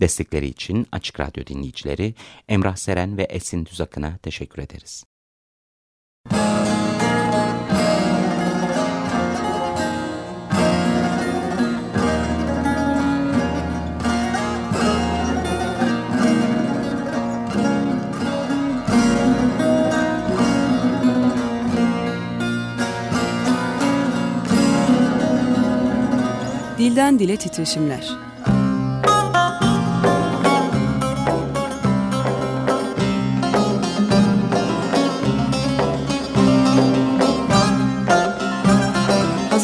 Destekleri için Açık Radyo dinleyicileri Emrah Seren ve Esin Tüzakın'a teşekkür ederiz. Dilden Dile Titreşimler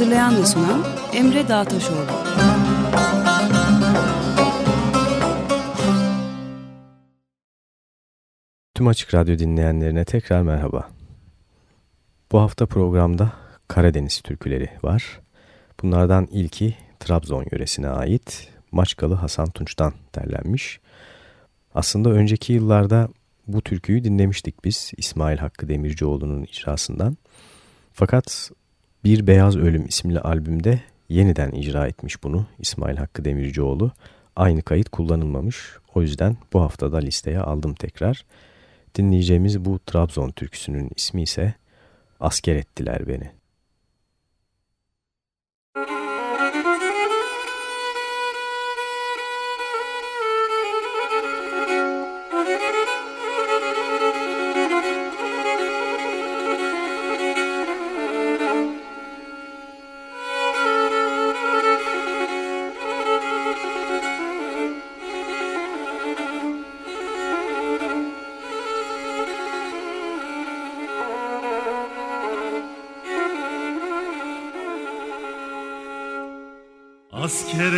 Hazırlayan ve sunan Emre Dağtaşoğlu. Tüm Açık Radyo dinleyenlerine tekrar merhaba. Bu hafta programda Karadeniz türküleri var. Bunlardan ilki Trabzon yöresine ait Maçkalı Hasan Tunç'tan derlenmiş. Aslında önceki yıllarda bu türküyü dinlemiştik biz İsmail Hakkı Demircioğlu'nun icrasından. Fakat bir Beyaz Ölüm isimli albümde yeniden icra etmiş bunu İsmail Hakkı Demircioğlu. Aynı kayıt kullanılmamış. O yüzden bu haftada listeye aldım tekrar. Dinleyeceğimiz bu Trabzon türküsünün ismi ise Asker Ettiler Beni. Asker ettiler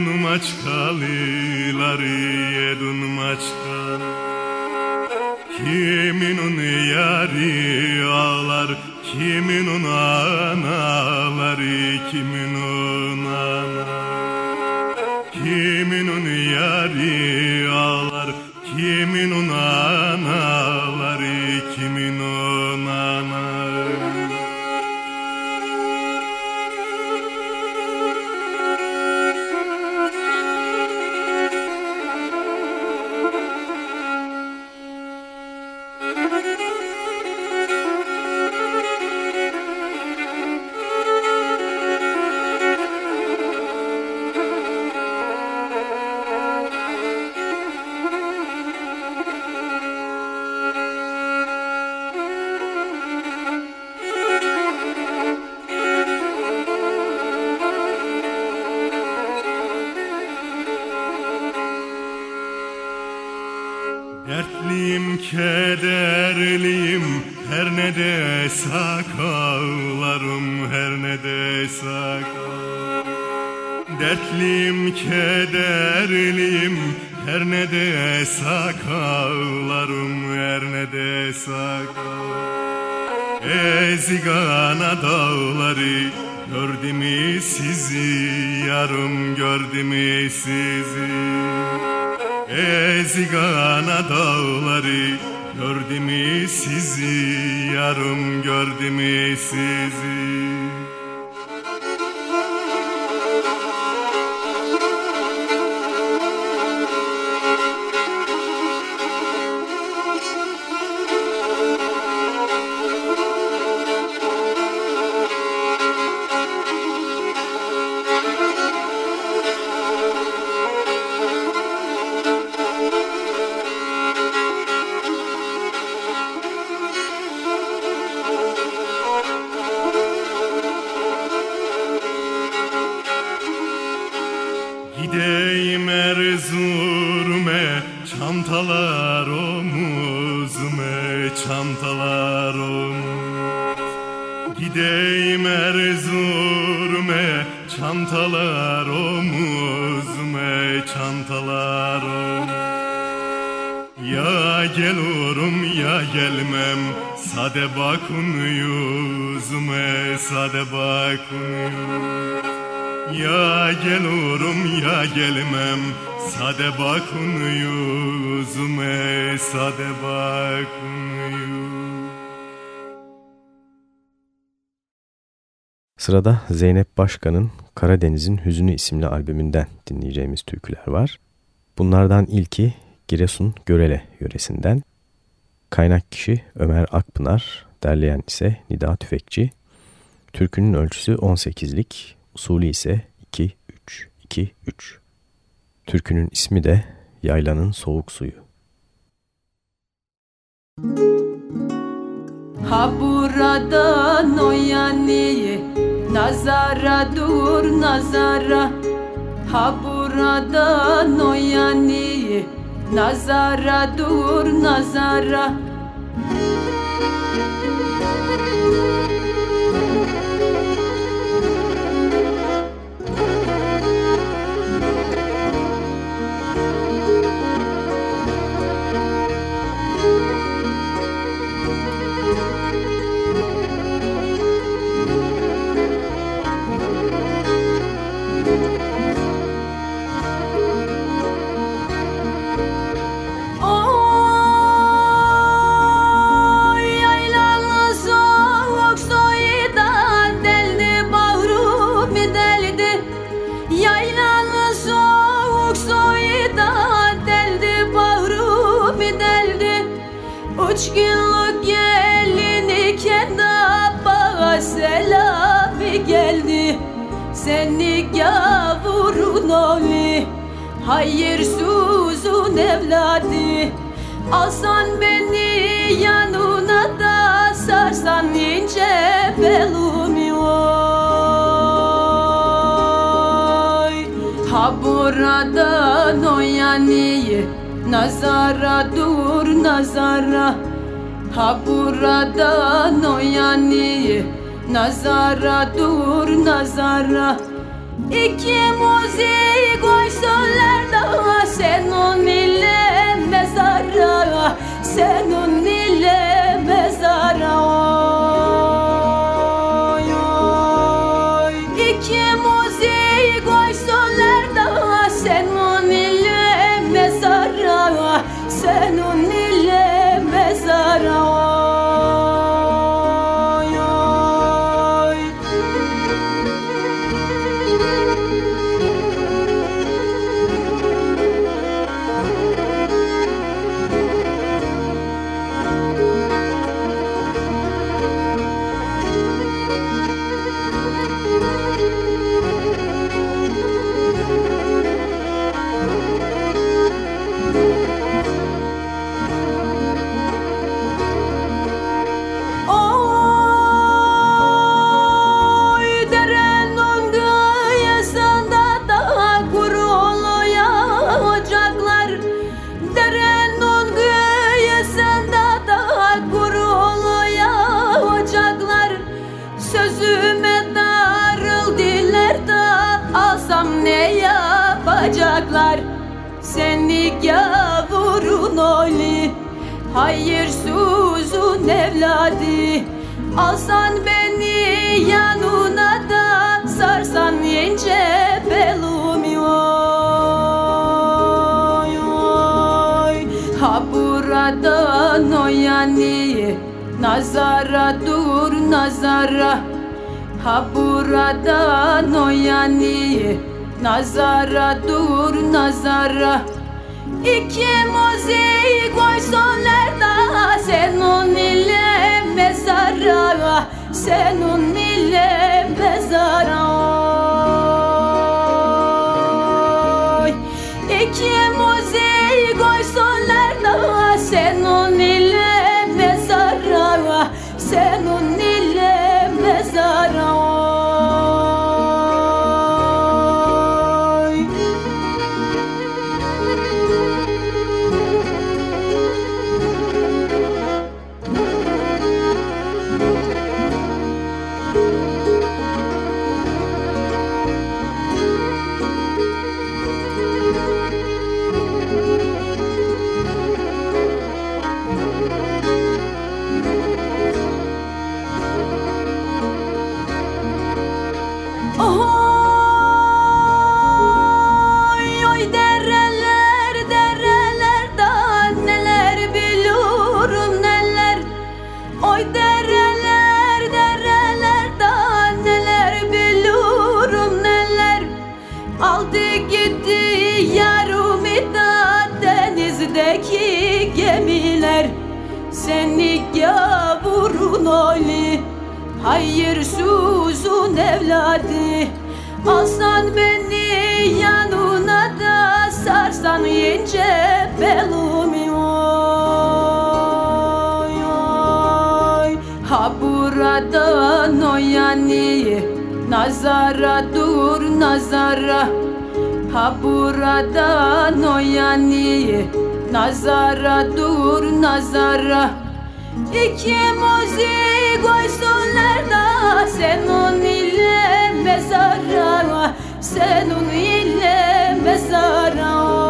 yedun maçkalıları yedun maçkalı. Kimin yari ağlar kimin anaları thee. Sade bakun yüzüme sade bakun Ya gelirim ya gelmem Sade bakun yüzüme sade bakun Sırada Zeynep Başkan'ın Karadeniz'in Hüzünü isimli albümünden dinleyeceğimiz türküler var. Bunlardan ilki Giresun Görele yöresinden, Kaynak kişi Ömer Akpınar, derleyen ise Nida Tüfekçi. Türkünün ölçüsü 18'lik, usulü ise 2-3-2-3. Türkünün ismi de Yaylanın Soğuk Suyu. Ha buradan o yani Nazara dur nazara Ha buradan o yani Nazara dur nazara. seni Hayırsuzun evladı Alsan beni yanına da Sarsan ince belumi oy. Ha buradan o yani Nazara dur nazara. Ha buradan o yani Nazara dur nazara. İki müzik evladı Alsan beni yanına da sarsan ince belumi oy oy Ha buradan oy Nazara dur nazara. Ha burada noyani Nazara dur nazara. İkimizi koysunlar da Senin ile mezara Senin ile mezara. İkimizi evladı. Alsan beni yanına da sarsan yence belumi. Oy oy. Ha buradan o yani. Nazara dur nazara. Ha buradan o yani. Nazara dur nazara. İkimizi koysunlar da Senin ile mezara Senin ile mezara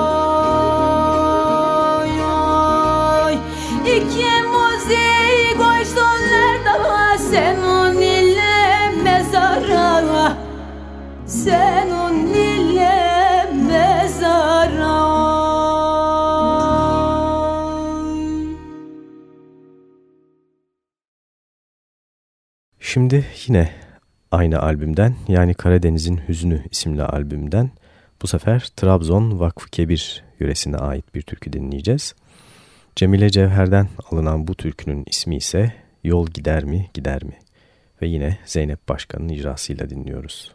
Şimdi yine aynı albümden yani Karadeniz'in Hüznü isimli albümden bu sefer Trabzon Vakfı Kebir yöresine ait bir türkü dinleyeceğiz. Cemile Cevher'den alınan bu türkünün ismi ise Yol Gider mi Gider mi ve yine Zeynep Başkan'ın icrasıyla dinliyoruz.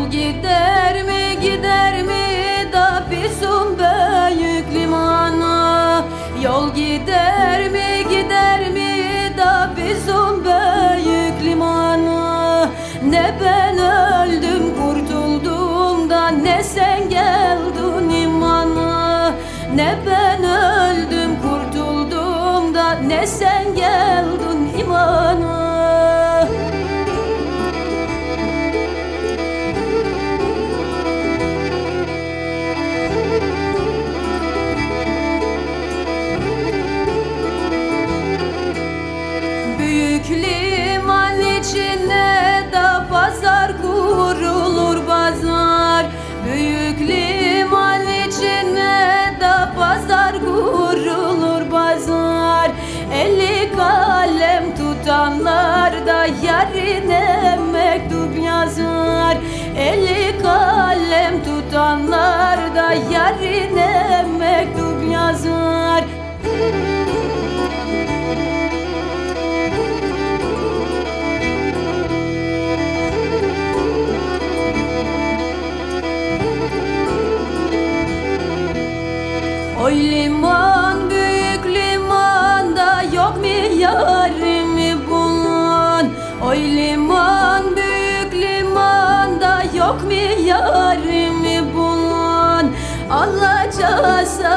Yol gider mi gider mi? Da bizim büyük limana Yol gider mi gider mi? Da bizim büyük limana Ne ben öldüm kurtuldum da ne sen geldin imana. Ne ben öldüm kurtuldum da ne sen yarine mektup yazar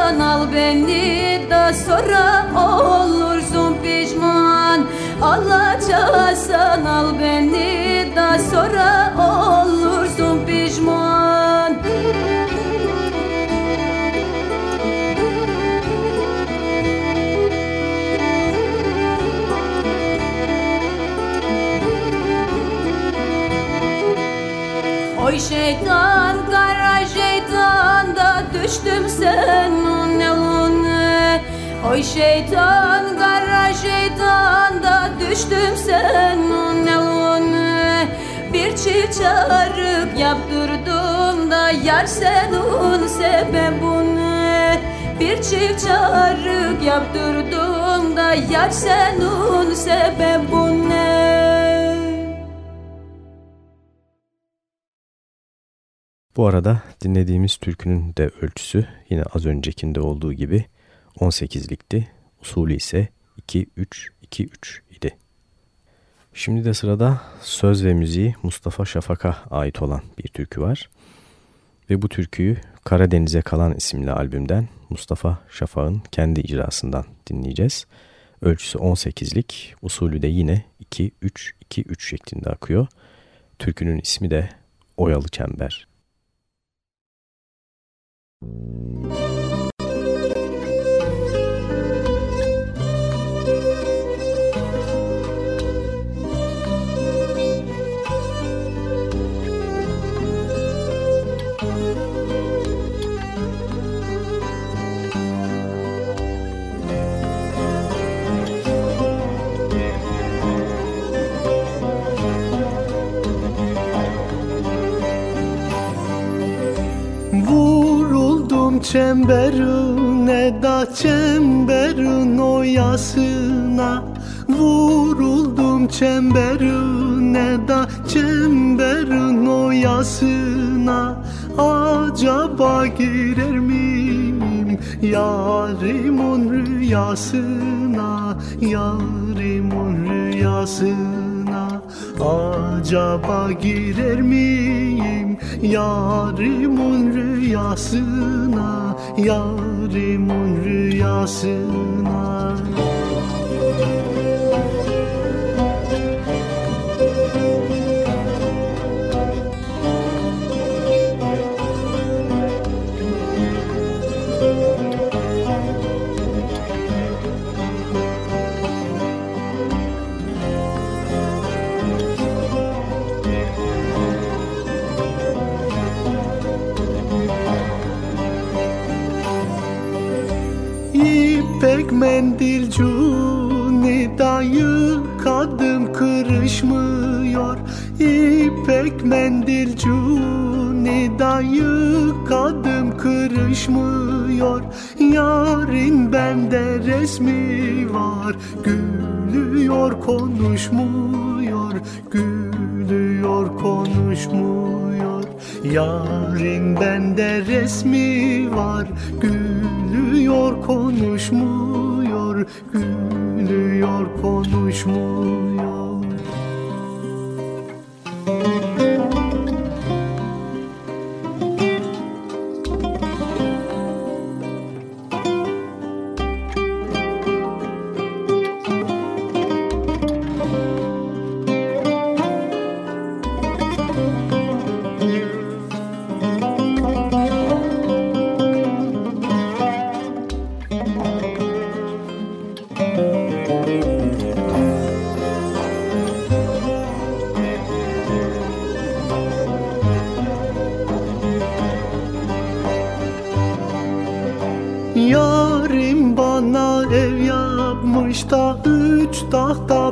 Aman al beni da sonra olursun pişman. Alacaksan al beni da sonra olursun pişman. Oy şeytan kara şeytan da düştüm sen Oy şeytan kara şeytan da düştüm senin eline Bir çift çarık yaptırdım da yar senin sebebini Bir çift çarık yaptırdım da yar senin sebebini Bu arada dinlediğimiz türkünün de ölçüsü yine az öncekinde olduğu gibi 18'likti. Usulü ise 2-3-2-3 idi. Şimdi de sırada söz ve müziği Mustafa Şafak'a ait olan bir türkü var. Ve bu türküyü Karadeniz'e Kalan isimli albümden Mustafa Şafak'ın kendi icrasından dinleyeceğiz. Ölçüsü 18'lik, usulü de yine 2-3-2-3 şeklinde akıyor. Türkünün ismi de Oyalı Çember. Çemberine da çemberin oyasına Vuruldum çemberine da çemberin oyasına Acaba girer miyim? Yarimun rüyasına Yarimun rüyasına Acaba girer miyim yarimun rüyasına Yarimun rüyasına mendil cunida yıkadım kırışmıyor. İpek mendil cunida yıkadım kırışmıyor. Yarın bende resmi var. Gülüyor konuşmuyor. Gülüyor konuşmuyor. Yarın bende resmi var. Gülüyor konuşmuyor. Gülüyor konuşmuyor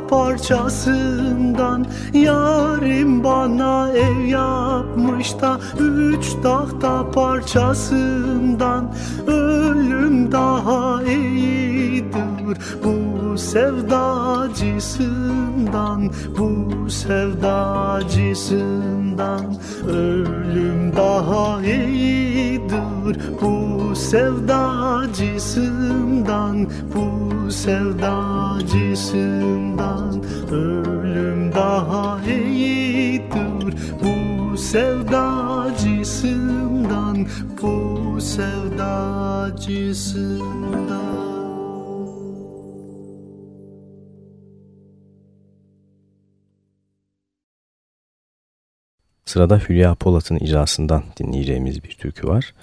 parçasından Yarim bana ev yapmış da Üç tahta parçasından Ölüm daha iyidir. Bu sevdacısından Bu sevdacısından sevdacısından Ölüm daha iyidir bu sevdacısından Bu sevdacısından Sırada Hülya Polat'ın icrasından dinleyeceğimiz bir türkü var.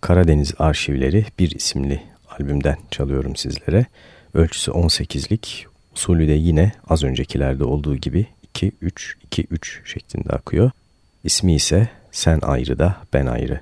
Karadeniz Arşivleri bir isimli albümden çalıyorum sizlere. Ölçüsü 18'lik, usulü de yine az öncekilerde olduğu gibi 2-3-2-3 şeklinde akıyor. İsmi ise Sen ayrı da ben ayrı.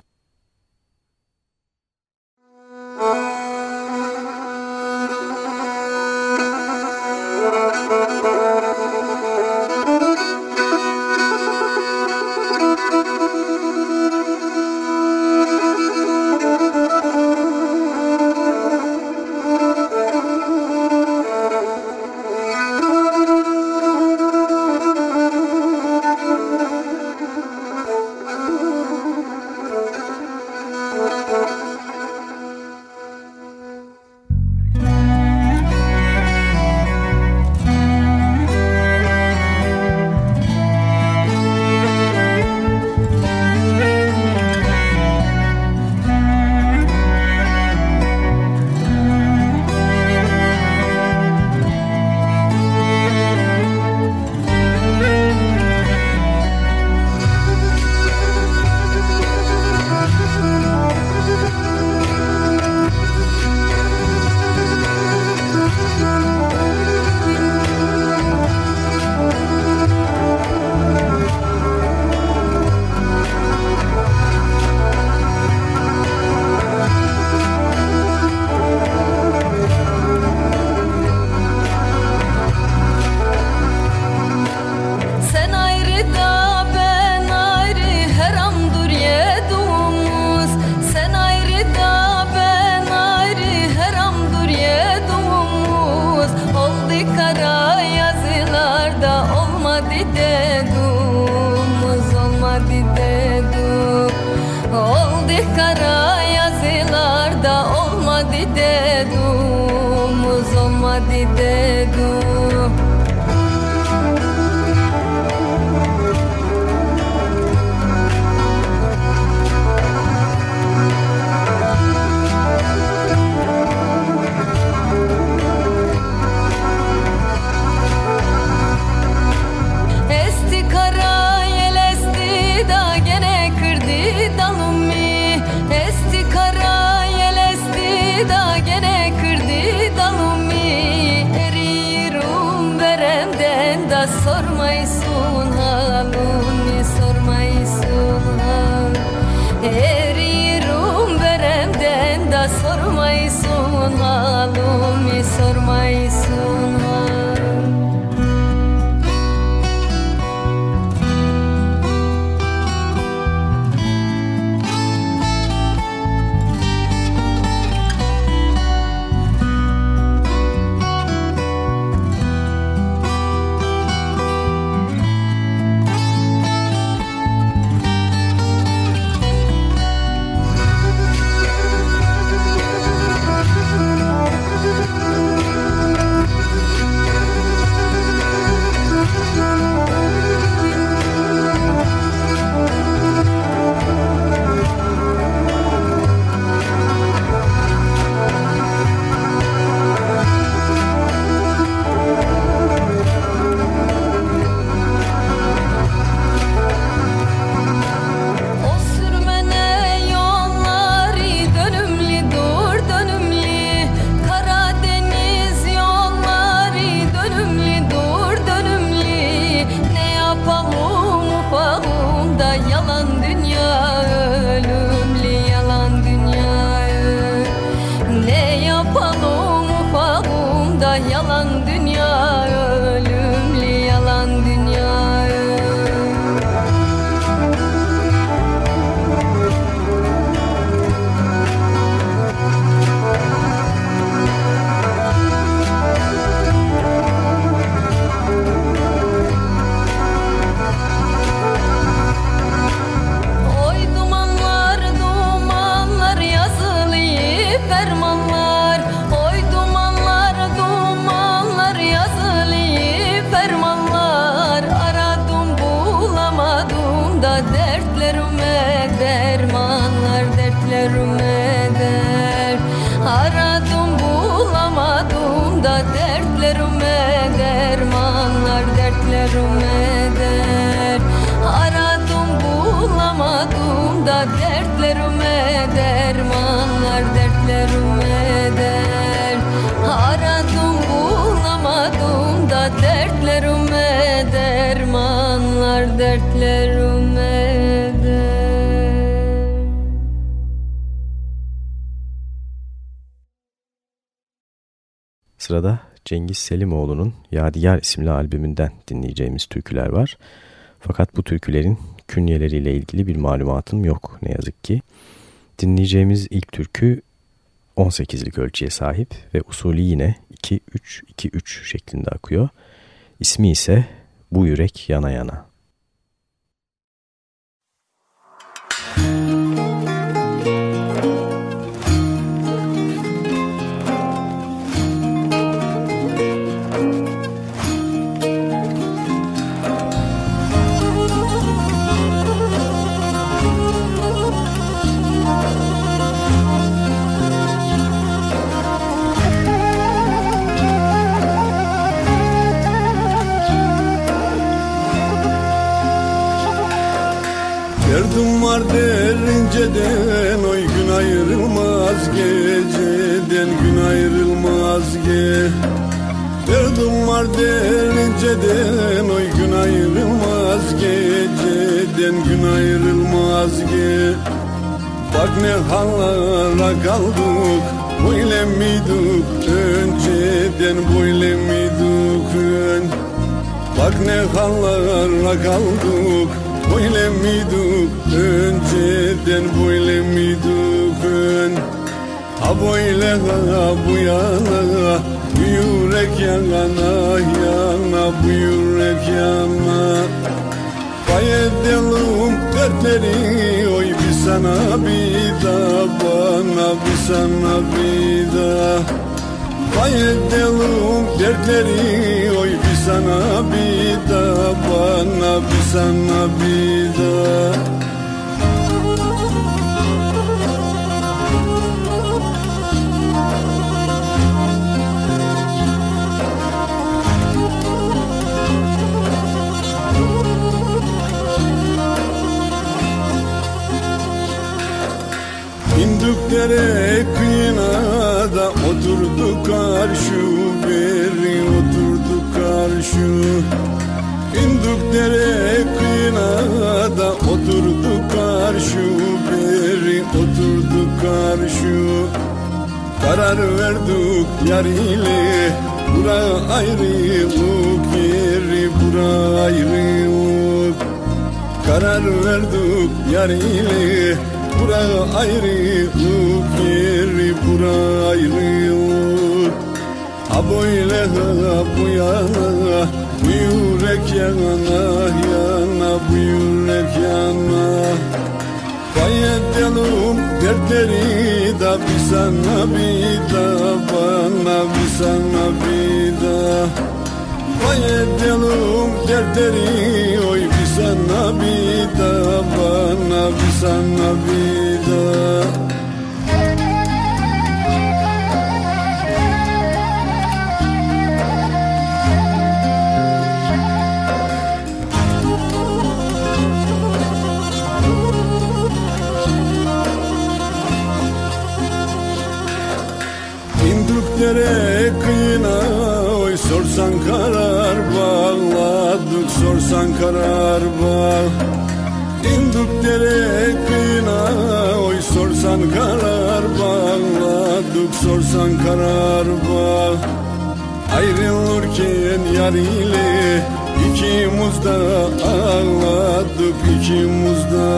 dertlerime de Sırada Cengiz Selimoğlu'nun Yadigar isimli albümünden dinleyeceğimiz türküler var. Fakat bu türkülerin künyeleriyle ilgili bir malumatım yok ne yazık ki. Dinleyeceğimiz ilk türkü 18'lik ölçüye sahip ve usulü yine 2-3-2-3 şeklinde akıyor. İsmi ise Bu Yürek Yana Yana. Derdim var derinceden Oy gün ayrılmaz geceden Gün ayrılmaz ge Bak ne hallara kaldık Böyle miydik önceden Böyle miydik ön? Bak ne hallara kaldık Böyle miydik önceden böyle miydik ön? Ha böyle ha bu yana Bu yürek yana yana Bu yürek yana. Pay edelim dertleri Oy bir sana bir da Bana bir sana bir da Pay edelim dertleri Oy bir sana bir da Bana bir sana bir da İndik dere kıyına da oturduk karşı beri oturduk karşı İndik dere kıyına da oturduk karşı beri oturduk karşı Karar verdik yar ile bura ayrılık yeri bura ayrılık Karar verdik yar ile Bura ayrılık yeri bura ayrılık Ha böyle ha bu yana Bu yürek yana yana Bu yürek yana. Pay edelim dertleri da Bir sana bir da Bana bir sana bir da. Pay edelim dertleri Oy bir sana bir da Bana bir sana bir da İndik dere kıyına Oy sorsan karar bağladık Sorsan karar bağ İndik dere kıyına Oy sorsan karar bağladık Sorsan karar bağ. Ayrılırken yar ile ikimiz de ağladık ikimiz de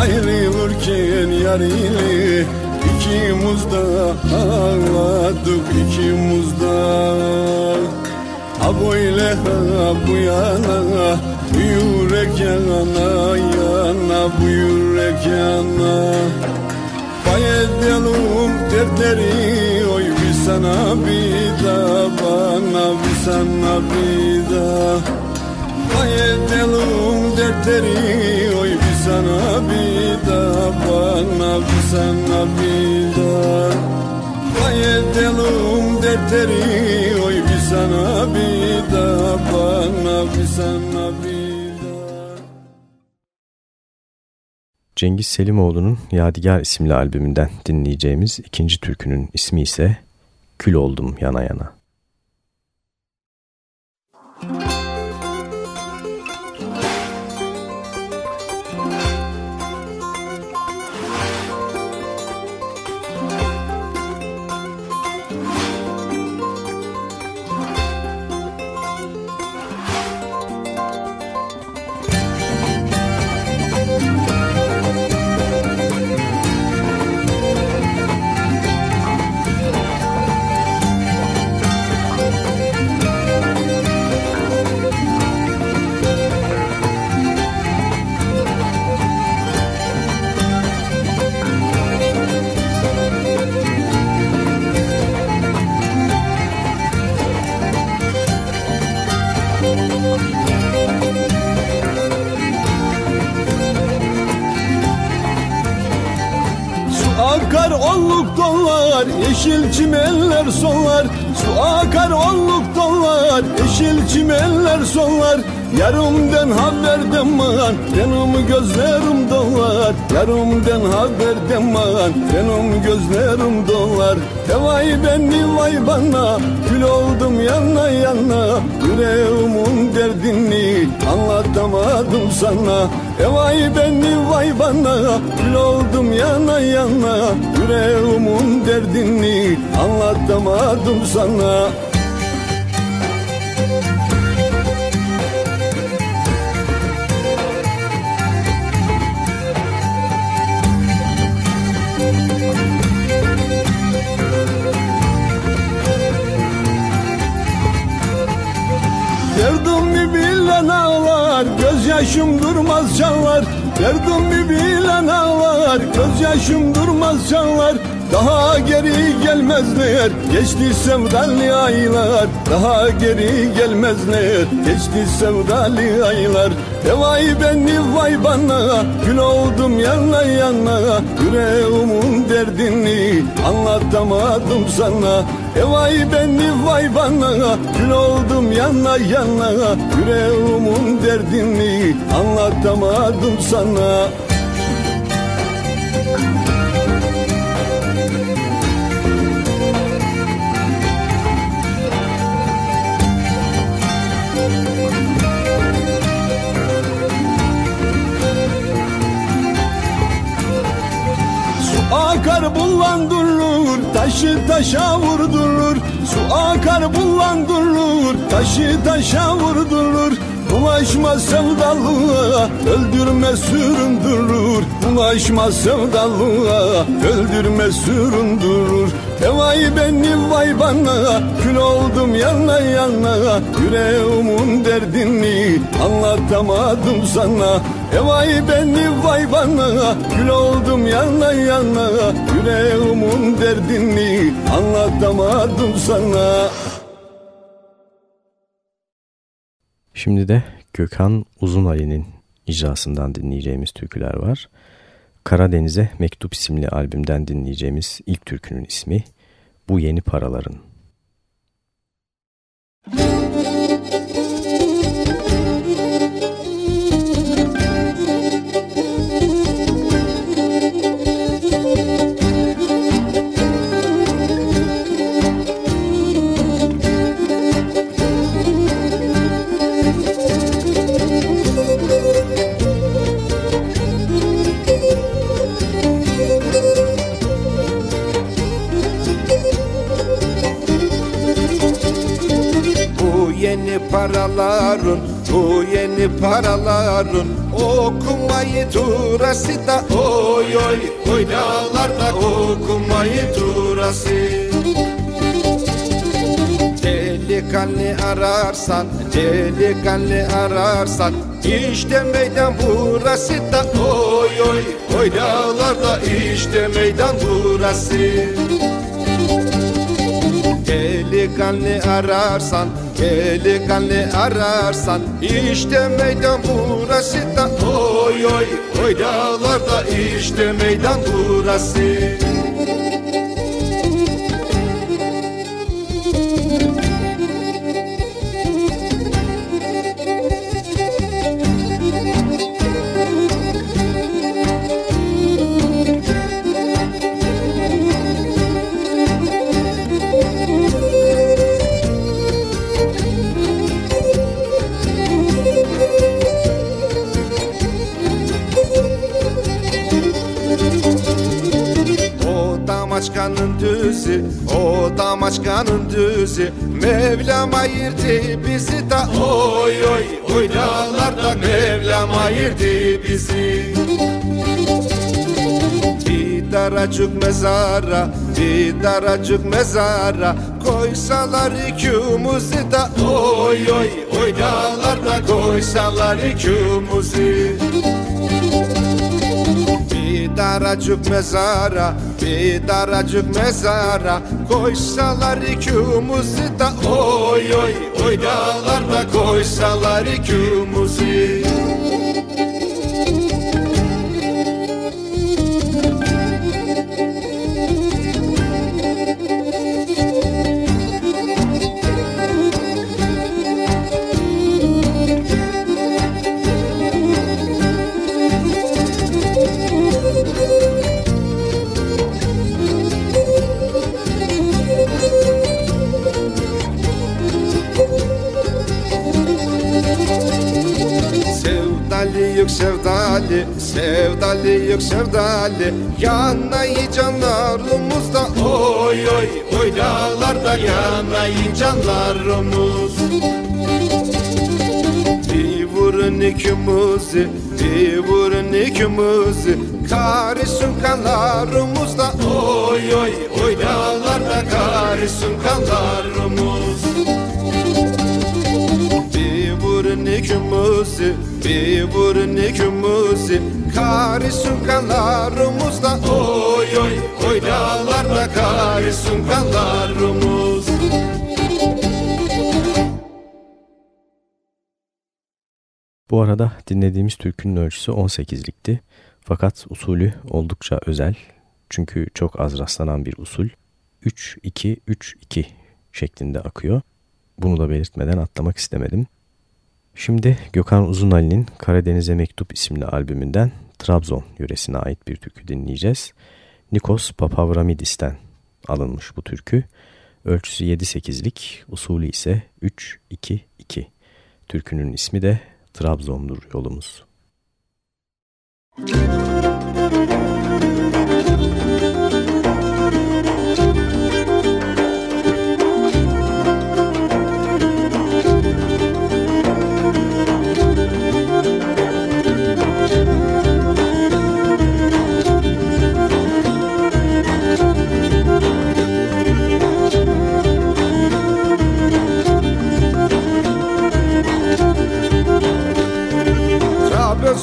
Ayrılırken yar ile ikimiz de ağladık ikimiz de Ha böyle ha bu yana yürek yana yana Bu yürek yana. Pay edelim dertleri Oy bir sana bir da Bana bir sana bir da Pay edelim dertleri Oy bir sana bir da Bana bir sana bir da Pay edelim dertleri Oy bir sana bir da Bana bir sana bir Cengiz Selimoğlu'nun Yadigar isimli albümünden dinleyeceğimiz ikinci türkünün ismi ise Kül Oldum Yana Yana. Çimenler sollar Su akar olluk dollar Yeşil çimenler sollar. Yarımden haberden man Benim gözlerim dolar Yarımden haberden man Benim gözlerim dolar Vay beni vay bana Kül oldum yana yana. Yüreğimin derdini Anlatamadım sana. Vay beni vay bana Kül oldum yana yana. Yüreğimin derdini Anlatamadım sana. Derdimi bilen ağlar Gözyaşım durmaz çalar Derdimi bilen ağlar Gözyaşım durmaz çalar daha geri gelmezler Geçti sevdalı aylar Daha geri gelmezler Geçti sevdalı aylar E vay beni vay bana Gün oldum yana yana. Yüreğimin derdini Anlatamadım sana. E vay beni vay bana Gün oldum yana yana. Yüreğimin derdini Anlatamadım sana taşa vurdurur Su akar bullandırır Taşı taşa vurdurur. Ulaşma sevdalığa Öldürme süründürür. Ulaşma sevdalığa Öldürme süründürür. E vay beni vay bana Kül oldum yana yana. Yüreğimin derdini Anlatamadım sana E vay beni vay bana Kül oldum yana yana Yüreğimin derdini Anlatamadım sana Şimdi de Gökhan Uzun Ali'nin icrasından dinleyeceğimiz türküler var. Karadeniz'e Mektup isimli albümden dinleyeceğimiz ilk türkünün ismi Bu Yeni Paraların. Paraların Bu yeni paraların Okumayı turası da Oy oy oy dağlarda Okumayı turası Delikanlı ararsan Delikanlı ararsan İşte meydan burası da Oy oy oy dağlarda İşte meydan burası. Delikanlı ararsan Delikanlı ararsan işte meydan burası da. Oy oy oy dağlarda işte meydan burası o damaçkanın düzü. Mevlam ayırdı bizi da. Oy oy oy dağlarda Mevlam ayırdı bizi. Bir daracık mezara, bir daracık mezara Koysalar ikimizi da. Oy oy oy dağlarda Koysalar ikimizi daracık mezara Bir daracık mezara. Koysalar ikimizi da Oy oy oy dağlarda Koysalar ikimizi yük sevdali Sevdali yük sevdali. Yanayı canlarımız da Oy oy oy dağlarda yanayı canlarımız. Bir vurun ikimizi Bir vurun ikimizi. Karışın kanlarımız da Oy oy oy dağlarda karışın kanlarımız ikimizi Bir vurun ikimizi Karışın kanlarımız da Oy oy oy dağlarda karışın kanlarımız Bu arada dinlediğimiz türkünün ölçüsü 18'likti. Fakat usulü oldukça özel. Çünkü çok az rastlanan bir usul. 3-2-3-2 şeklinde akıyor. Bunu da belirtmeden atlamak istemedim. Şimdi Gökhan Uzunali'nin Karadeniz'e Mektup isimli albümünden Trabzon yöresine ait bir türkü dinleyeceğiz. Nikos Papavramidis'ten alınmış bu türkü. Ölçüsü 7-8'lik, usulü ise 3-2-2. Türkünün ismi de Trabzon'dur yolumuz.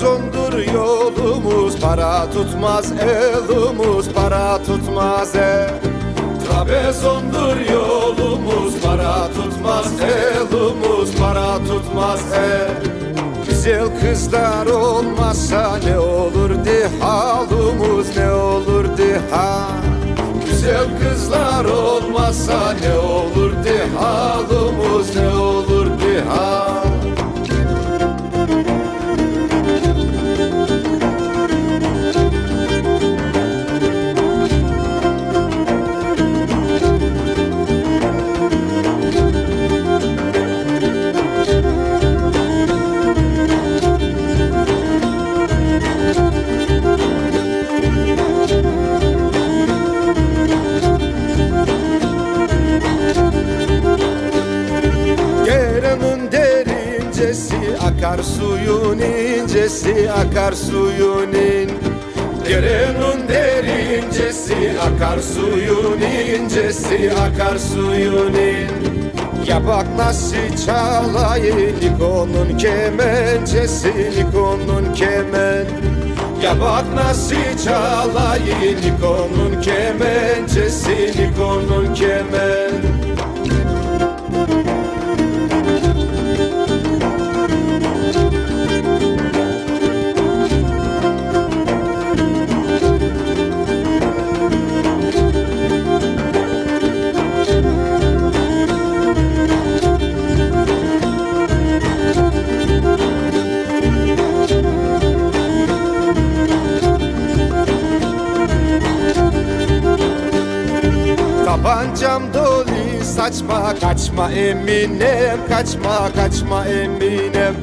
Trabzondur yolumuz Para tutmaz elumuz Para tutmaz el. Trabzondur yolumuz Para tutmaz elumuz Para tutmaz el. Güzel kızlar olmazsa ne olurdu halumuz ne olurdu ha. Güzel kızlar olmazsa ne olurdu akar suyun incesi akar suyun in. Gerenin derincesi akar suyun incesi akar suyun in. Ya bak nasıl çalayı Nikon'un kemencesi Nikon'un kemen. Ya bak nasıl çalayı Nikon'un kemencesi Nikon'un kemen Tabancam dolu saçma kaçma eminem kaçma kaçma eminem.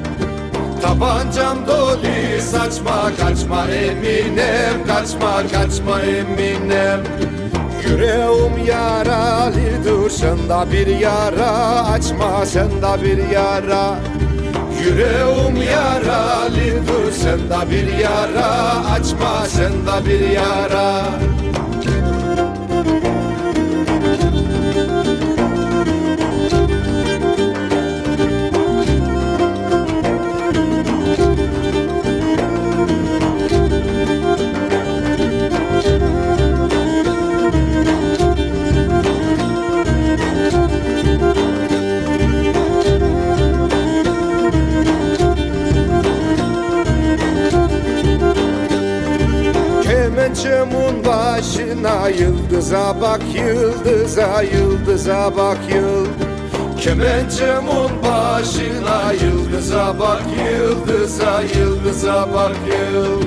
Tabancam dolu saçma kaçma eminem kaçma kaçma eminem. Yüreğim yaralıdır sende bir yara açma sende bir yara. Yüreğim yaralıdır sende bir yara açma sende bir yara Kemençemun başına yıldıza bak yıldıza yıldıza bak yıl. Kemençemun başına yıldıza bak yıldıza yıldıza bak yıl.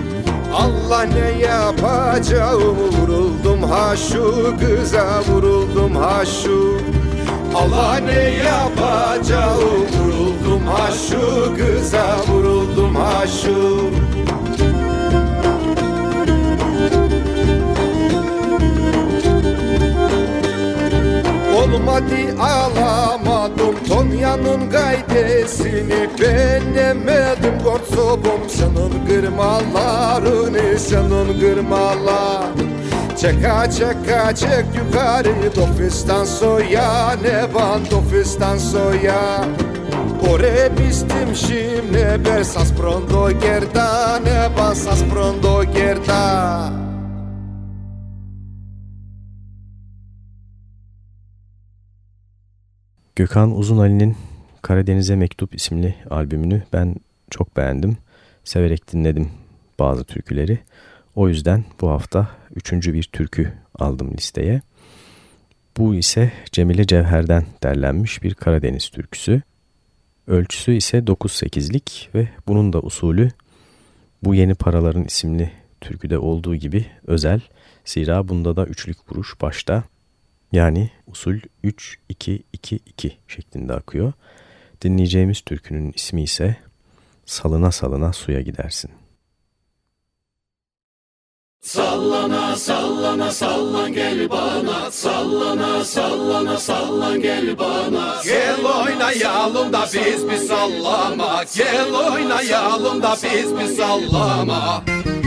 Allah ne yapacağım vuruldum ha şu kıza vuruldum ha şu. Allah ne yapacağım vuruldum ha şu kıza vuruldum ha şu Olmadı alamadım. Tonya'nın gaydesini Beğenemedim. Korsobum Senin kırmalarını Senin kırmalarını Çeka çeka çek yukarı. Dofistan soya ne ban dofistan soya. Ore bistim shim ne ber sas prondo gerda ne ban sas prondo gerda Gökhan Uzun Ali'nin Karadeniz'e Mektup isimli albümünü ben çok beğendim. Severek dinledim bazı türküleri. O yüzden bu hafta üçüncü bir türkü aldım listeye. Bu ise Cemile Cevher'den derlenmiş bir Karadeniz türküsü. Ölçüsü ise 9-8'lik ve bunun da usulü bu yeni paraların isimli türküde olduğu gibi özel. Zira bunda da üçlük vuruş başta yani usul 3-2-2-2 şeklinde akıyor. Dinleyeceğimiz türkünün ismi ise Salına salına suya gidersin. Sallana sallana sallan gel bana Sallana sallana sallan gel bana Gel oynayalım da biz bir sallama Gel oynayalım da biz bir sallama Salina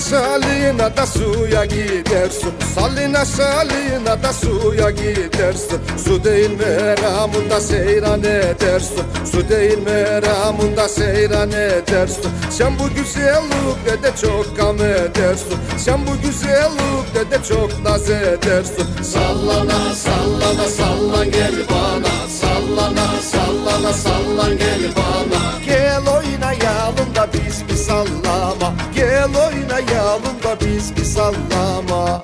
salina da suya gidersin. Salina salina da suya gidersin. Su değil meramında seyran edersin. Su değil meramında seyran edersin. Sen bu güzellikte de çok gam edersin. Sen bu güzellikte de çok naz edersin. Sallana sallana sallan gel bana. Sallana sallana sallan gel bana da biz bir sallama. Gel oynayalım da biz bir sallama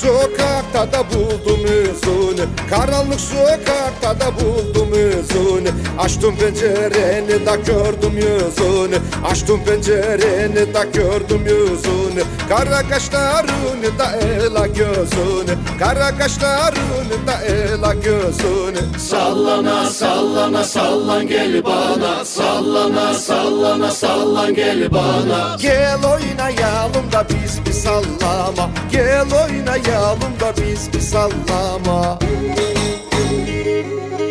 sokakta da buldum yüzünü. Karanlık sokakta da buldum yüzünü. Açtım pencereni da gördüm yüzünü. Açtım pencereni da gördüm yüzünü. Kara kaşlarını da ela gözünü. Kara kaşlarını da ela gözünü. Sallana sallana sallan gel bana. Sallana sallana sallan gel bana. Gel oynayalım da biz bir sallama. Gel oynayalım da biz bir sallama Música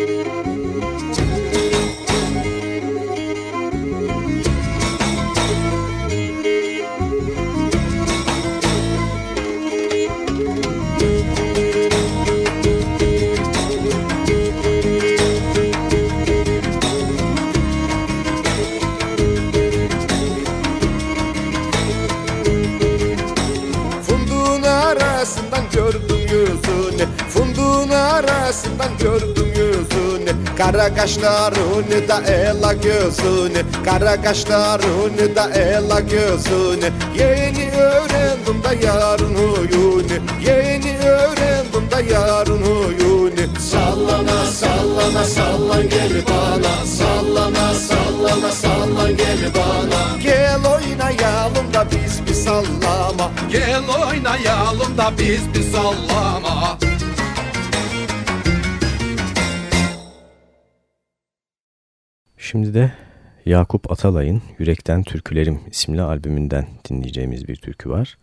Kara kaşlarını da ela gözünü Kara kaşlarını da ela gözünü Yeni öğrendim da yarın huyunu Yeni öğrendim da yarın huyunu. Sallana sallana sallan gel bana. Sallana sallana sallan gel bana. Gel oynayalım da biz bir sallama. Gel oynayalım da biz bir sallama Şimdi de Yakup Atalay'ın Yürekten Türkülerim isimli albümünden dinleyeceğimiz bir türkü var.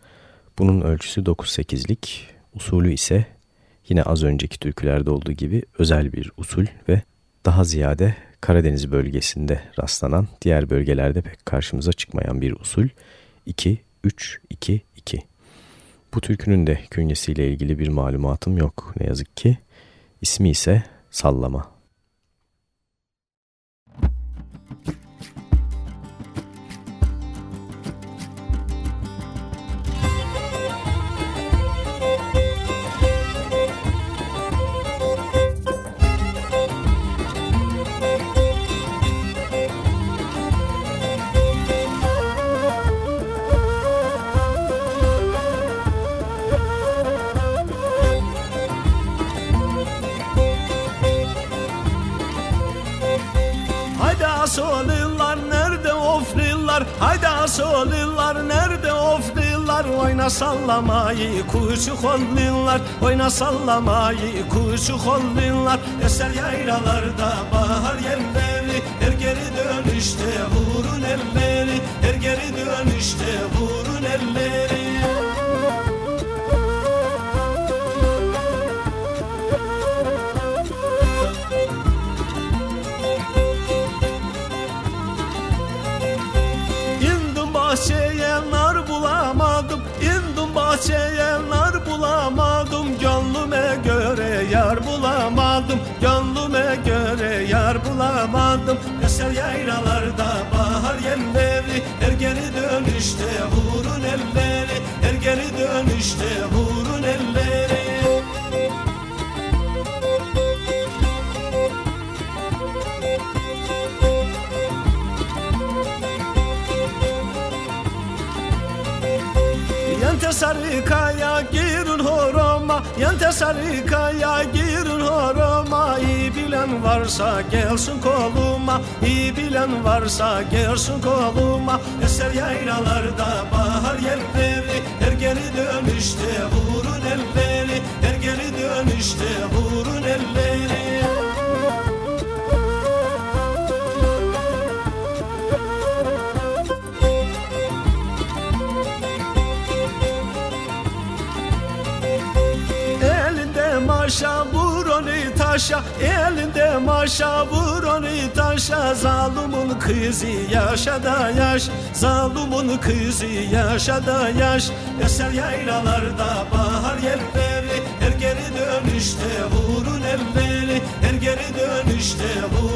Bunun ölçüsü 9-8'lik, usulü ise yine az önceki türkülerde olduğu gibi özel bir usul ve daha ziyade Karadeniz bölgesinde rastlanan diğer bölgelerde pek karşımıza çıkmayan bir usul 2-3-2-2. Bu türkünün de künyesiyle ilgili bir malumatım yok ne yazık ki. İsmi ise Sallama. Solillar nerede oflillar Oyna sallamayı kuşu kollillar Oyna sallamayı kuşu kollillar Eser yaylalarda bahar yerleri Her geri dönüşte vurun elleri Her geri dönüşte dönüşte vurun elleri Her geri dönüşte vurun elleri. Yente sarı kaya girin horoma Yente sarı kaya girin horoma İyi bilen varsa gelsin koluma İyi bilen varsa gelsin koluma. Eser yaylalarda bahar yerleri Her geri dönüşte vurun elleri taşa Elinde maşa vur onu taşa. Zalumun kızı yaşa da yaş Zalumun kızı yaşa da yaş. Eser yaylalarda bahar yerleri Her geri dönüşte vurun elleri Her geri dönüşte vurun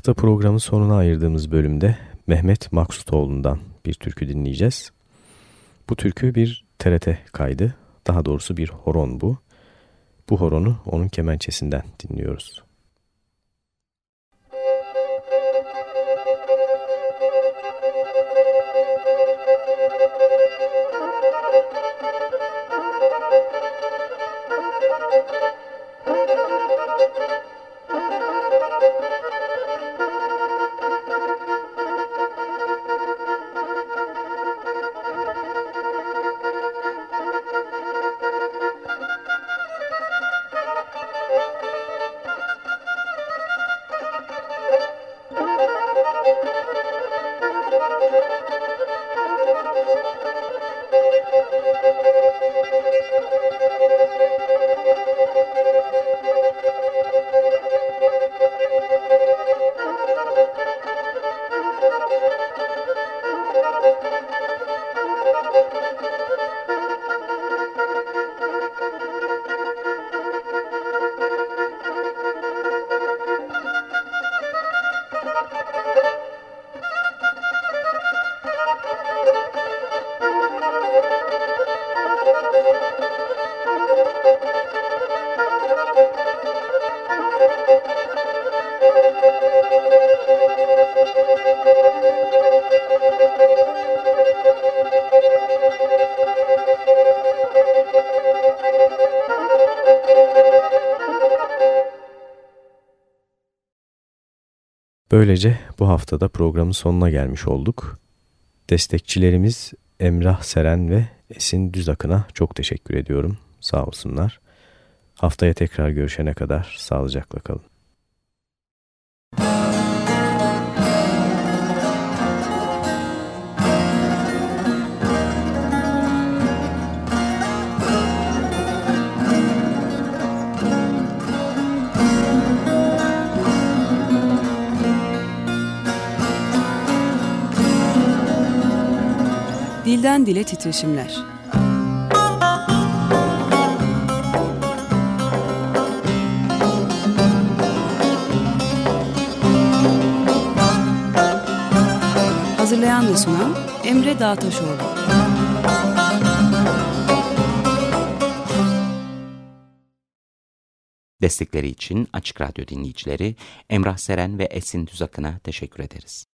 hafta programın sonuna ayırdığımız bölümde Mehmet Maksutoğlu'ndan bir türkü dinleyeceğiz. Bu türkü bir TRT kaydı. Daha doğrusu bir horon bu. Bu horonu onun kemençesinden dinliyoruz. Thank you. Haftada programın sonuna gelmiş olduk. Destekçilerimiz Emrah Seren ve Esin Düzakın'a çok teşekkür ediyorum. Sağ olsunlar. Haftaya tekrar görüşene kadar sağlıcakla kalın. Dilden dile titreşimler. Hazırlayan ve sunan Emre Dağtaşoğlu. Destekleri için Açık Radyo dinleyicileri Emrah Seren ve Esin Düzakın'a teşekkür ederiz.